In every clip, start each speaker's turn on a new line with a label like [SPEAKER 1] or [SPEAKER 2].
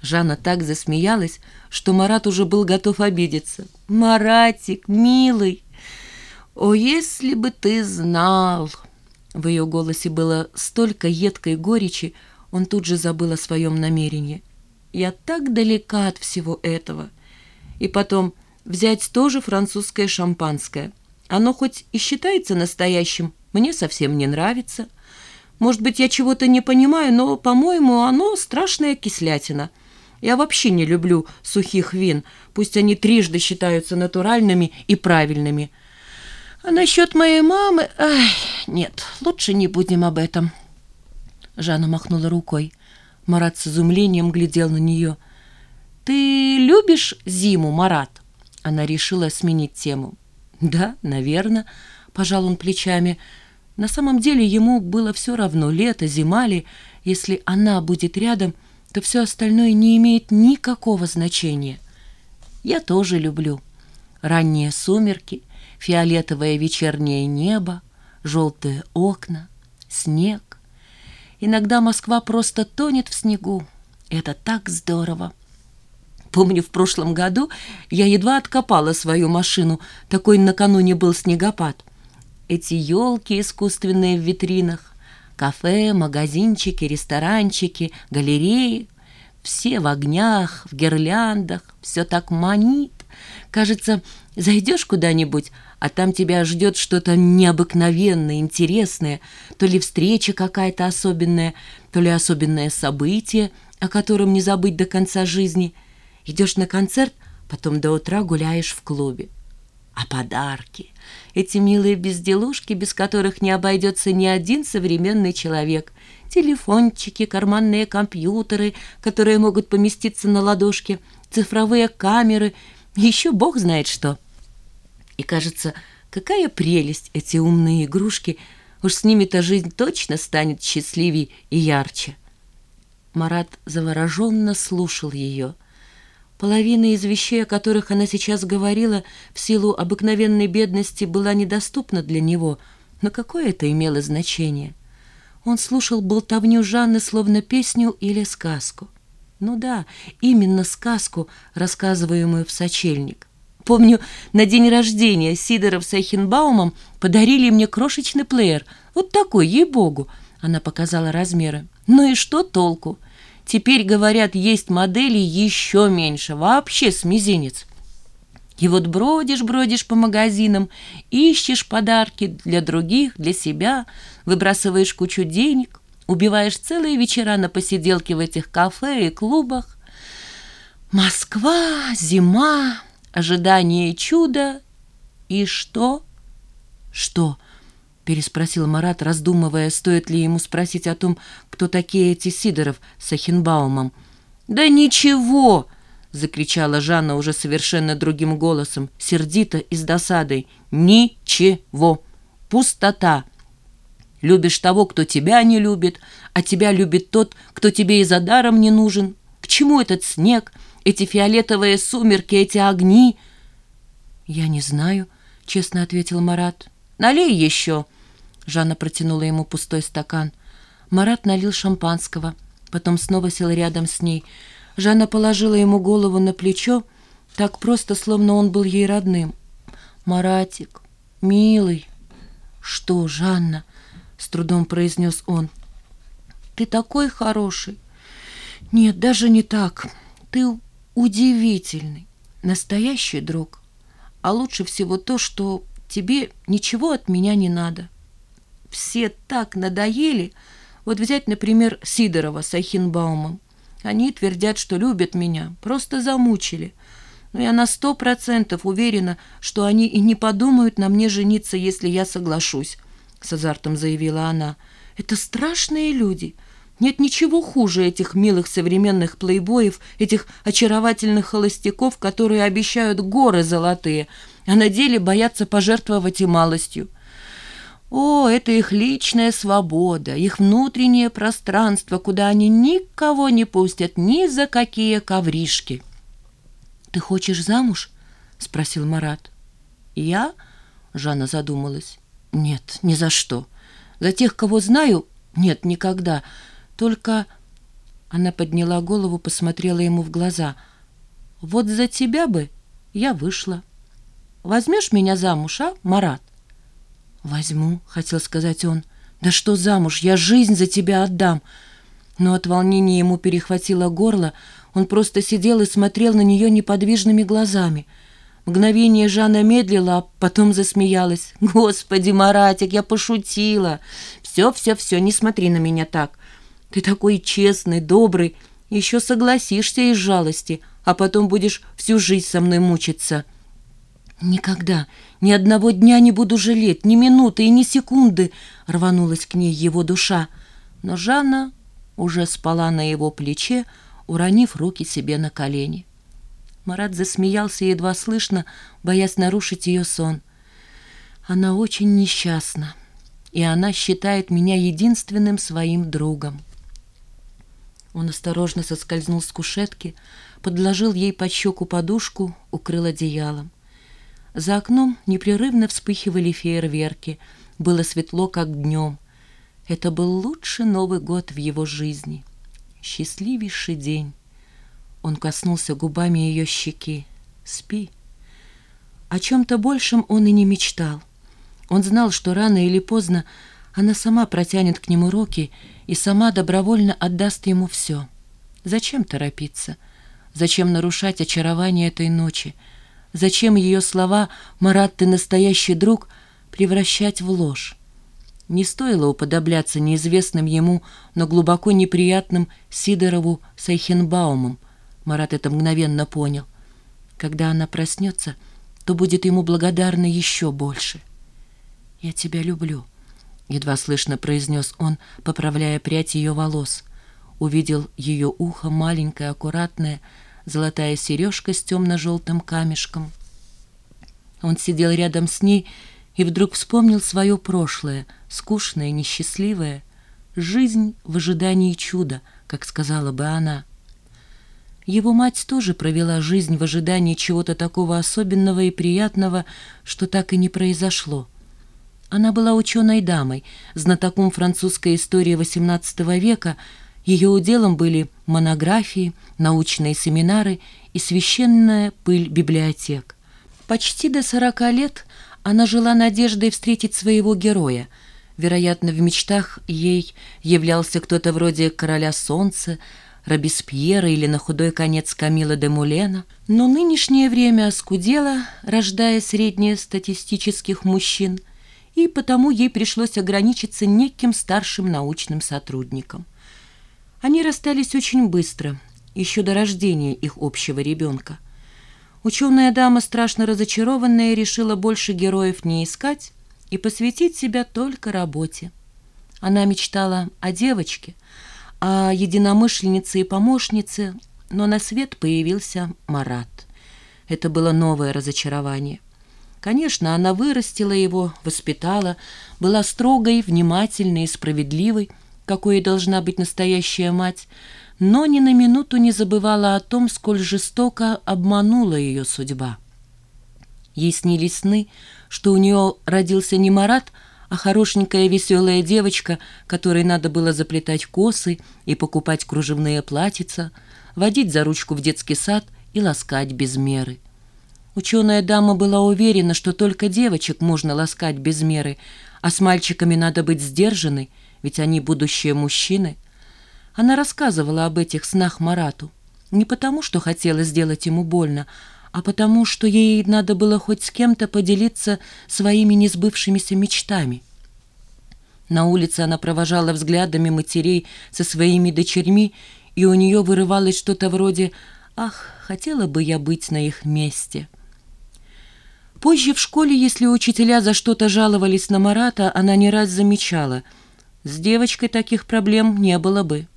[SPEAKER 1] Жанна так засмеялась, что Марат уже был готов обидеться. «Маратик, милый! О, если бы ты знал!» В ее голосе было столько едкой горечи, он тут же забыл о своем намерении. «Я так далека от всего этого. И потом взять тоже французское шампанское. Оно хоть и считается настоящим, мне совсем не нравится. Может быть, я чего-то не понимаю, но, по-моему, оно страшная кислятина». Я вообще не люблю сухих вин, пусть они трижды считаются натуральными и правильными. А насчет моей мамы... Ай, нет, лучше не будем об этом. Жанна махнула рукой. Марат с изумлением глядел на нее. «Ты любишь зиму, Марат?» Она решила сменить тему. «Да, наверное», — пожал он плечами. На самом деле ему было все равно, лето, зима ли, если она будет рядом — то все остальное не имеет никакого значения. Я тоже люблю. Ранние сумерки, фиолетовое вечернее небо, желтые окна, снег. Иногда Москва просто тонет в снегу. Это так здорово. Помню, в прошлом году я едва откопала свою машину, такой накануне был снегопад. Эти елки искусственные в витринах, Кафе, магазинчики, ресторанчики, галереи. Все в огнях, в гирляндах, все так манит. Кажется, зайдешь куда-нибудь, а там тебя ждет что-то необыкновенное, интересное, то ли встреча какая-то особенная, то ли особенное событие, о котором не забыть до конца жизни. Идешь на концерт, потом до утра гуляешь в клубе. А подарки? Эти милые безделушки, без которых не обойдется ни один современный человек. Телефончики, карманные компьютеры, которые могут поместиться на ладошке, цифровые камеры, еще бог знает что. И кажется, какая прелесть эти умные игрушки, уж с ними-то жизнь точно станет счастливей и ярче. Марат завороженно слушал ее — Половина из вещей, о которых она сейчас говорила, в силу обыкновенной бедности была недоступна для него, но какое это имело значение? Он слушал болтовню Жанны словно песню или сказку. Ну да, именно сказку, рассказываемую в сочельник. Помню, на день рождения Сидоров с Эйхенбаумом подарили мне крошечный плеер. Вот такой, ей-богу. Она показала размеры. Ну и что толку? Теперь, говорят, есть модели еще меньше, вообще с мизинец. И вот бродишь-бродишь по магазинам, ищешь подарки для других, для себя, выбрасываешь кучу денег, убиваешь целые вечера на посиделке в этих кафе и клубах. Москва, зима, ожидание чуда. И что? Что? Переспросил Марат, раздумывая, стоит ли ему спросить о том, кто такие эти Сидоров с Ахенбаумом. «Да ничего!» — закричала Жанна уже совершенно другим голосом, сердито и с досадой. «Ничего! Пустота! Любишь того, кто тебя не любит, а тебя любит тот, кто тебе и за даром не нужен. К чему этот снег, эти фиолетовые сумерки, эти огни?» «Я не знаю», — честно ответил Марат. «Налей еще!» Жанна протянула ему пустой стакан. Марат налил шампанского, потом снова сел рядом с ней. Жанна положила ему голову на плечо, так просто, словно он был ей родным. «Маратик, милый!» «Что, Жанна?» — с трудом произнес он. «Ты такой хороший!» «Нет, даже не так. Ты удивительный, настоящий друг. А лучше всего то, что тебе ничего от меня не надо» все так надоели. Вот взять, например, Сидорова с Айхенбаумом. Они твердят, что любят меня, просто замучили. Но я на сто процентов уверена, что они и не подумают на мне жениться, если я соглашусь», — с азартом заявила она. «Это страшные люди. Нет ничего хуже этих милых современных плейбоев, этих очаровательных холостяков, которые обещают горы золотые, а на деле боятся пожертвовать и малостью. О, это их личная свобода, их внутреннее пространство, куда они никого не пустят ни за какие ковришки. «Ты хочешь замуж?» — спросил Марат. «Я?» — Жанна задумалась. «Нет, ни за что. За тех, кого знаю, нет, никогда. Только Она подняла голову, посмотрела ему в глаза. «Вот за тебя бы я вышла. Возьмешь меня замуж, а, Марат?» «Возьму», — хотел сказать он. «Да что замуж, я жизнь за тебя отдам!» Но от волнения ему перехватило горло, он просто сидел и смотрел на нее неподвижными глазами. Мгновение Жанна медлила, а потом засмеялась. «Господи, Маратик, я пошутила! Все-все-все, не смотри на меня так. Ты такой честный, добрый, еще согласишься из жалости, а потом будешь всю жизнь со мной мучиться». «Никогда, ни одного дня не буду жалеть, ни минуты и ни секунды!» — рванулась к ней его душа. Но Жанна уже спала на его плече, уронив руки себе на колени. Марат засмеялся едва слышно, боясь нарушить ее сон. «Она очень несчастна, и она считает меня единственным своим другом». Он осторожно соскользнул с кушетки, подложил ей под щеку подушку, укрыл одеялом. За окном непрерывно вспыхивали фейерверки, было светло, как днем — это был лучший Новый год в его жизни. Счастливейший день. Он коснулся губами ее щеки. «Спи». О чем-то большем он и не мечтал. Он знал, что рано или поздно она сама протянет к нему руки и сама добровольно отдаст ему все. Зачем торопиться? Зачем нарушать очарование этой ночи? Зачем ее слова «Марат, ты настоящий друг» превращать в ложь? Не стоило уподобляться неизвестным ему, но глубоко неприятным Сидорову Сайхенбаумом. Марат это мгновенно понял. Когда она проснется, то будет ему благодарна еще больше. «Я тебя люблю», — едва слышно произнес он, поправляя прядь ее волос. Увидел ее ухо, маленькое, аккуратное, золотая сережка с темно-желтым камешком. Он сидел рядом с ней и вдруг вспомнил свое прошлое, скучное, несчастливое, жизнь в ожидании чуда, как сказала бы она. Его мать тоже провела жизнь в ожидании чего-то такого особенного и приятного, что так и не произошло. Она была ученой дамой, знатоком французской истории XVIII века, ее уделом были монографии, научные семинары и священная пыль библиотек. Почти до сорока лет она жила надеждой встретить своего героя. Вероятно, в мечтах ей являлся кто-то вроде короля солнца, Робеспьера или на худой конец Камила де Мулена. Но нынешнее время оскудело, рождая среднестатистических мужчин, и потому ей пришлось ограничиться неким старшим научным сотрудником. Они расстались очень быстро, еще до рождения их общего ребенка. Ученая дама, страшно разочарованная, решила больше героев не искать и посвятить себя только работе. Она мечтала о девочке, о единомышленнице и помощнице, но на свет появился Марат. Это было новое разочарование. Конечно, она вырастила его, воспитала, была строгой, внимательной и справедливой, какой должна быть настоящая мать, но ни на минуту не забывала о том, сколь жестоко обманула ее судьба. Ей снились сны, что у нее родился не Марат, а хорошенькая веселая девочка, которой надо было заплетать косы и покупать кружевные платьица, водить за ручку в детский сад и ласкать без меры. Ученая дама была уверена, что только девочек можно ласкать без меры, а с мальчиками надо быть сдержанной, ведь они будущие мужчины – она рассказывала об этих снах Марату. Не потому, что хотела сделать ему больно, а потому, что ей надо было хоть с кем-то поделиться своими несбывшимися мечтами. На улице она провожала взглядами матерей со своими дочерьми, и у нее вырывалось что-то вроде «Ах, хотела бы я быть на их месте». Позже в школе, если учителя за что-то жаловались на Марата, она не раз замечала, с девочкой таких проблем не было бы.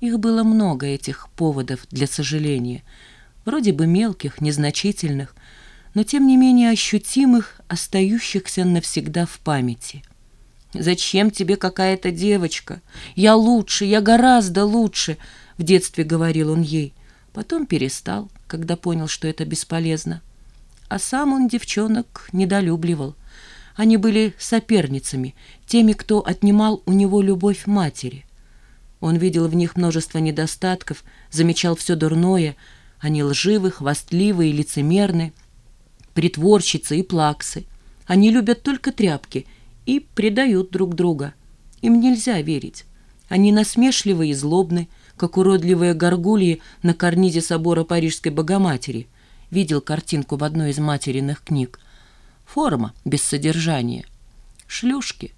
[SPEAKER 1] Их было много, этих поводов для сожаления, вроде бы мелких, незначительных, но тем не менее ощутимых, остающихся навсегда в памяти. «Зачем тебе какая-то девочка? Я лучше, я гораздо лучше», — в детстве говорил он ей. Потом перестал, когда понял, что это бесполезно. А сам он девчонок недолюбливал. Они были соперницами, теми, кто отнимал у него любовь матери. Он видел в них множество недостатков, замечал все дурное. Они лживы, хвастливы и лицемерны, притворщицы и плаксы. Они любят только тряпки и предают друг друга. Им нельзя верить. Они насмешливы и злобны, как уродливые горгульи на карнизе собора Парижской Богоматери. Видел картинку в одной из материных книг. Форма без содержания. Шлюшки.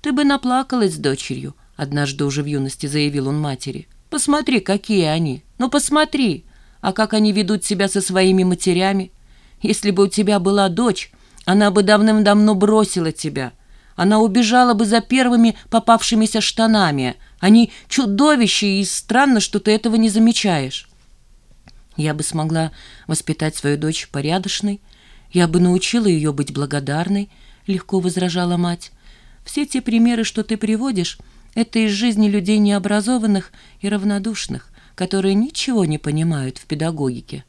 [SPEAKER 1] Ты бы наплакалась с дочерью, однажды уже в юности заявил он матери. Посмотри, какие они. Ну, посмотри. А как они ведут себя со своими матерями? Если бы у тебя была дочь, она бы давным-давно бросила тебя. Она убежала бы за первыми попавшимися штанами. Они чудовища, и странно, что ты этого не замечаешь. Я бы смогла воспитать свою дочь порядочной, я бы научила ее быть благодарной, легко возражала мать. Все те примеры, что ты приводишь, это из жизни людей необразованных и равнодушных, которые ничего не понимают в педагогике.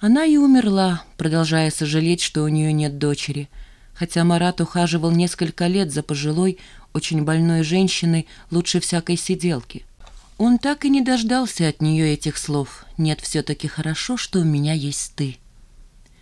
[SPEAKER 1] Она и умерла, продолжая сожалеть, что у нее нет дочери, хотя Марат ухаживал несколько лет за пожилой, очень больной женщиной лучше всякой сиделки. Он так и не дождался от нее этих слов «Нет, все-таки хорошо, что у меня есть ты».